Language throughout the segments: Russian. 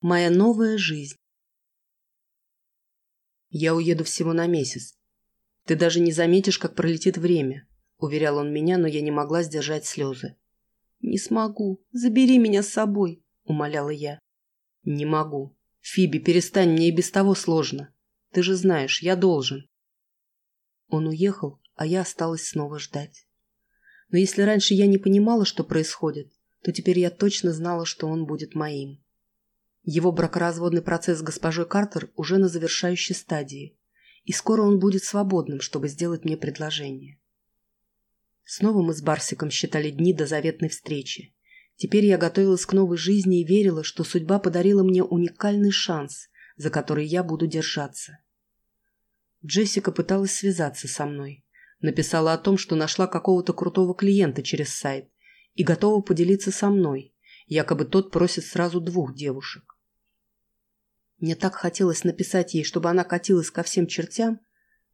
Моя новая жизнь. Я уеду всего на месяц. Ты даже не заметишь, как пролетит время, уверял он меня, но я не могла сдержать слезы. Не смогу. Забери меня с собой, умоляла я. Не могу. Фиби, перестань, мне и без того сложно. Ты же знаешь, я должен. Он уехал, а я осталась снова ждать. Но если раньше я не понимала, что происходит, то теперь я точно знала, что он будет моим. Его бракоразводный процесс с госпожой Картер уже на завершающей стадии, и скоро он будет свободным, чтобы сделать мне предложение. Снова мы с Барсиком считали дни до заветной встречи. Теперь я готовилась к новой жизни и верила, что судьба подарила мне уникальный шанс, за который я буду держаться. Джессика пыталась связаться со мной. Написала о том, что нашла какого-то крутого клиента через сайт и готова поделиться со мной. Якобы тот просит сразу двух девушек. Мне так хотелось написать ей, чтобы она катилась ко всем чертям,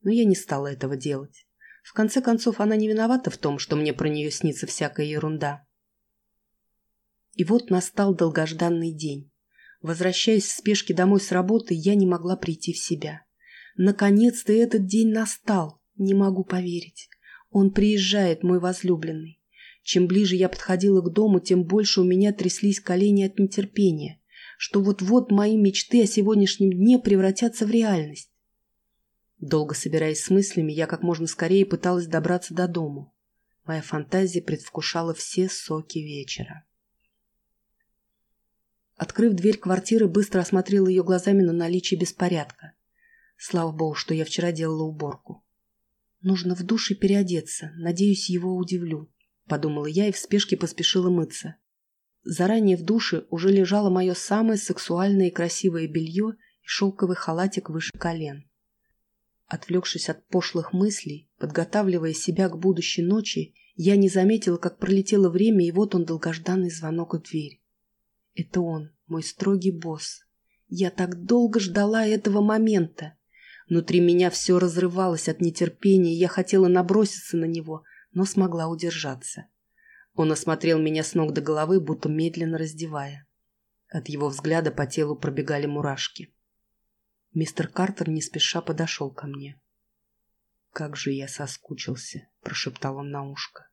но я не стала этого делать. В конце концов, она не виновата в том, что мне про нее снится всякая ерунда. И вот настал долгожданный день. Возвращаясь в спешке домой с работы, я не могла прийти в себя. Наконец-то этот день настал. Не могу поверить. Он приезжает, мой возлюбленный. Чем ближе я подходила к дому, тем больше у меня тряслись колени от нетерпения что вот-вот мои мечты о сегодняшнем дне превратятся в реальность. Долго собираясь с мыслями, я как можно скорее пыталась добраться до дому. Моя фантазия предвкушала все соки вечера. Открыв дверь квартиры, быстро осмотрела ее глазами на наличие беспорядка. Слава богу, что я вчера делала уборку. Нужно в душе переодеться, надеюсь, его удивлю, подумала я и в спешке поспешила мыться. Заранее в душе уже лежало мое самое сексуальное и красивое белье и шелковый халатик выше колен. Отвлекшись от пошлых мыслей, подготавливая себя к будущей ночи, я не заметила, как пролетело время, и вот он долгожданный звонок в дверь. Это он, мой строгий босс. Я так долго ждала этого момента. Внутри меня все разрывалось от нетерпения, я хотела наброситься на него, но смогла удержаться. Он осмотрел меня с ног до головы, будто медленно раздевая. От его взгляда по телу пробегали мурашки. Мистер Картер не спеша подошел ко мне. «Как же я соскучился!» – прошептал он на ушко.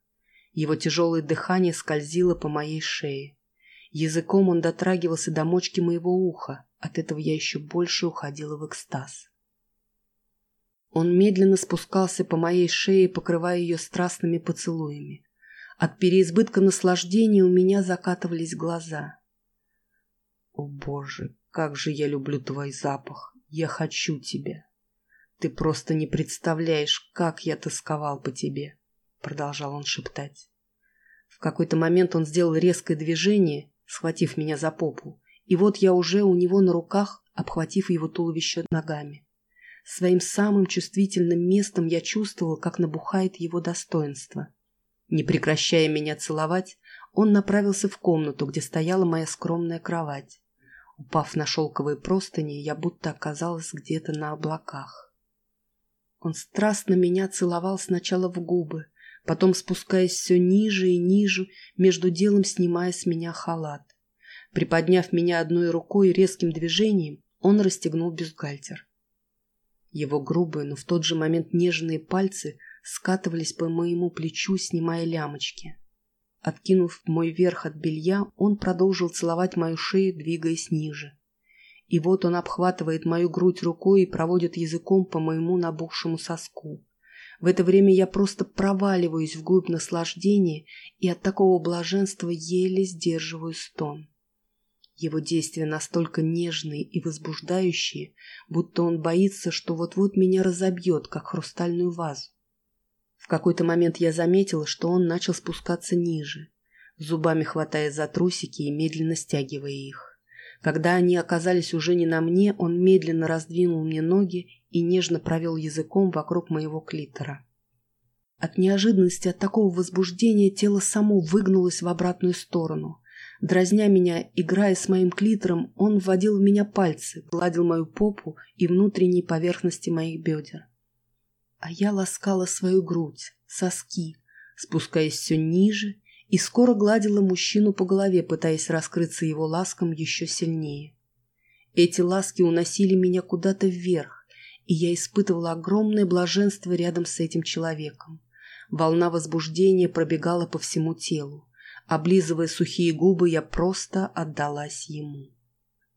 Его тяжелое дыхание скользило по моей шее. Языком он дотрагивался до мочки моего уха. От этого я еще больше уходила в экстаз. Он медленно спускался по моей шее, покрывая ее страстными поцелуями. От переизбытка наслаждения у меня закатывались глаза. О боже, как же я люблю твой запах. Я хочу тебя. Ты просто не представляешь, как я тосковал по тебе, продолжал он шептать. В какой-то момент он сделал резкое движение, схватив меня за попу, и вот я уже у него на руках, обхватив его туловище ногами. Своим самым чувствительным местом я чувствовал, как набухает его достоинство. Не прекращая меня целовать, он направился в комнату, где стояла моя скромная кровать. Упав на шелковые простыни, я будто оказалась где-то на облаках. Он страстно меня целовал сначала в губы, потом спускаясь все ниже и ниже, между делом снимая с меня халат. Приподняв меня одной рукой резким движением, он расстегнул бюстгальтер. Его грубые, но в тот же момент нежные пальцы – скатывались по моему плечу, снимая лямочки. Откинув мой верх от белья, он продолжил целовать мою шею, двигаясь ниже. И вот он обхватывает мою грудь рукой и проводит языком по моему набухшему соску. В это время я просто проваливаюсь вглубь наслаждения и от такого блаженства еле сдерживаю стон. Его действия настолько нежные и возбуждающие, будто он боится, что вот-вот меня разобьет, как хрустальную вазу. В какой-то момент я заметила, что он начал спускаться ниже, зубами хватая за трусики и медленно стягивая их. Когда они оказались уже не на мне, он медленно раздвинул мне ноги и нежно провел языком вокруг моего клитора. От неожиданности, от такого возбуждения тело само выгнулось в обратную сторону. Дразня меня, играя с моим клитором, он вводил в меня пальцы, гладил мою попу и внутренние поверхности моих бедер. А я ласкала свою грудь, соски, спускаясь все ниже, и скоро гладила мужчину по голове, пытаясь раскрыться его ласком еще сильнее. Эти ласки уносили меня куда-то вверх, и я испытывала огромное блаженство рядом с этим человеком. Волна возбуждения пробегала по всему телу. Облизывая сухие губы, я просто отдалась ему.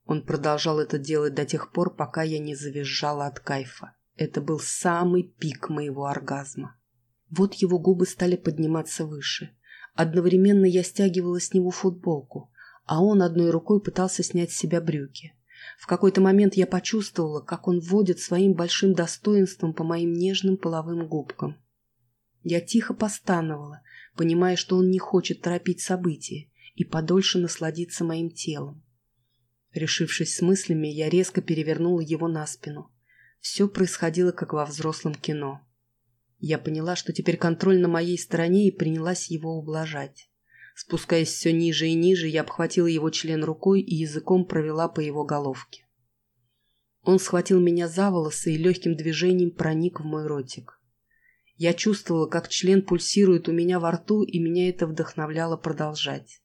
Он продолжал это делать до тех пор, пока я не завизжала от кайфа. Это был самый пик моего оргазма. Вот его губы стали подниматься выше. Одновременно я стягивала с него футболку, а он одной рукой пытался снять с себя брюки. В какой-то момент я почувствовала, как он водит своим большим достоинством по моим нежным половым губкам. Я тихо постановала, понимая, что он не хочет торопить события и подольше насладиться моим телом. Решившись с мыслями, я резко перевернула его на спину. Все происходило, как во взрослом кино. Я поняла, что теперь контроль на моей стороне и принялась его ублажать. Спускаясь все ниже и ниже, я обхватила его член рукой и языком провела по его головке. Он схватил меня за волосы и легким движением проник в мой ротик. Я чувствовала, как член пульсирует у меня во рту, и меня это вдохновляло продолжать.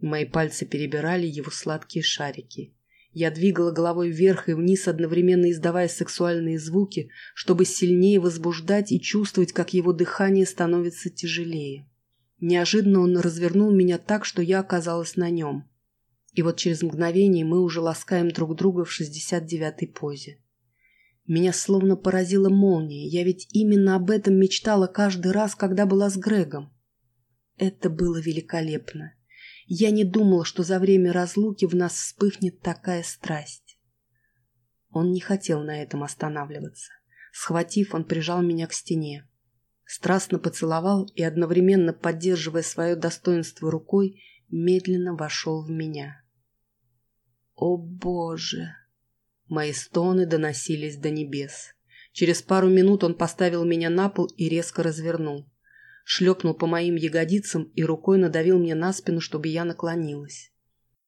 Мои пальцы перебирали его сладкие шарики. Я двигала головой вверх и вниз, одновременно издавая сексуальные звуки, чтобы сильнее возбуждать и чувствовать, как его дыхание становится тяжелее. Неожиданно он развернул меня так, что я оказалась на нем. И вот через мгновение мы уже ласкаем друг друга в шестьдесят девятой позе. Меня словно поразила молния, я ведь именно об этом мечтала каждый раз, когда была с Грегом. Это было великолепно. Я не думала, что за время разлуки в нас вспыхнет такая страсть. Он не хотел на этом останавливаться. Схватив, он прижал меня к стене. Страстно поцеловал и, одновременно поддерживая свое достоинство рукой, медленно вошел в меня. О, Боже! Мои стоны доносились до небес. Через пару минут он поставил меня на пол и резко развернул. Шлепнул по моим ягодицам и рукой надавил мне на спину, чтобы я наклонилась.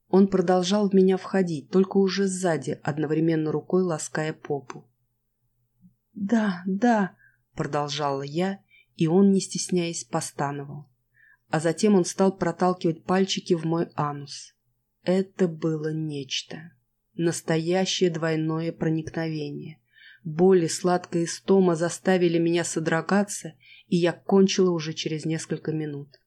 Он продолжал в меня входить, только уже сзади, одновременно рукой лаская попу. «Да, да», — продолжала я, и он, не стесняясь, постановал. А затем он стал проталкивать пальчики в мой анус. Это было нечто. Настоящее двойное проникновение. Боль и сладкая истома заставили меня содрогаться, и я кончила уже через несколько минут.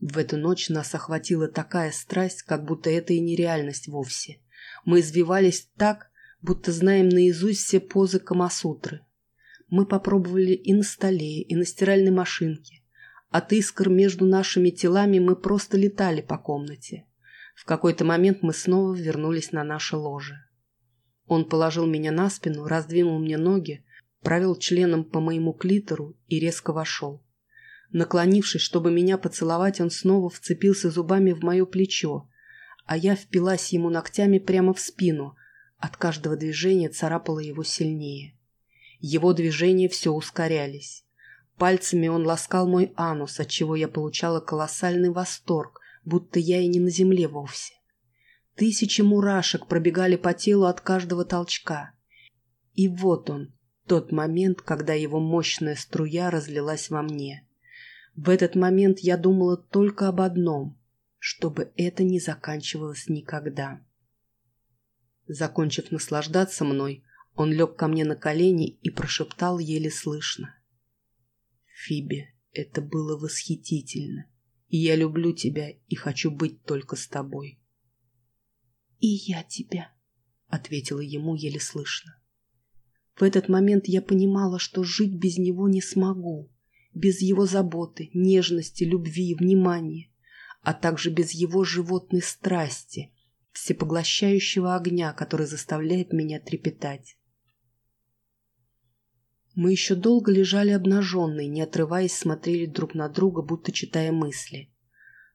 В эту ночь нас охватила такая страсть, как будто это и не реальность вовсе. Мы извивались так, будто знаем наизусть все позы Камасутры. Мы попробовали и на столе, и на стиральной машинке. От искр между нашими телами мы просто летали по комнате. В какой-то момент мы снова вернулись на наше ложе. Он положил меня на спину, раздвинул мне ноги, провел членом по моему клитору и резко вошел. Наклонившись, чтобы меня поцеловать, он снова вцепился зубами в мое плечо, а я впилась ему ногтями прямо в спину, от каждого движения царапала его сильнее. Его движения все ускорялись. Пальцами он ласкал мой анус, от чего я получала колоссальный восторг, будто я и не на земле вовсе. Тысячи мурашек пробегали по телу от каждого толчка. И вот он, тот момент, когда его мощная струя разлилась во мне. В этот момент я думала только об одном, чтобы это не заканчивалось никогда. Закончив наслаждаться мной, он лег ко мне на колени и прошептал еле слышно. «Фиби, это было восхитительно и я люблю тебя и хочу быть только с тобой. «И я тебя», — ответила ему еле слышно. В этот момент я понимала, что жить без него не смогу, без его заботы, нежности, любви, внимания, а также без его животной страсти, всепоглощающего огня, который заставляет меня трепетать. Мы еще долго лежали обнаженные, не отрываясь, смотрели друг на друга, будто читая мысли.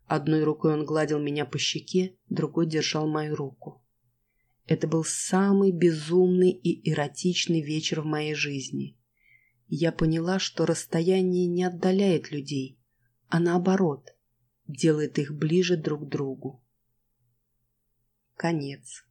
Одной рукой он гладил меня по щеке, другой держал мою руку. Это был самый безумный и эротичный вечер в моей жизни. Я поняла, что расстояние не отдаляет людей, а наоборот, делает их ближе друг к другу. Конец.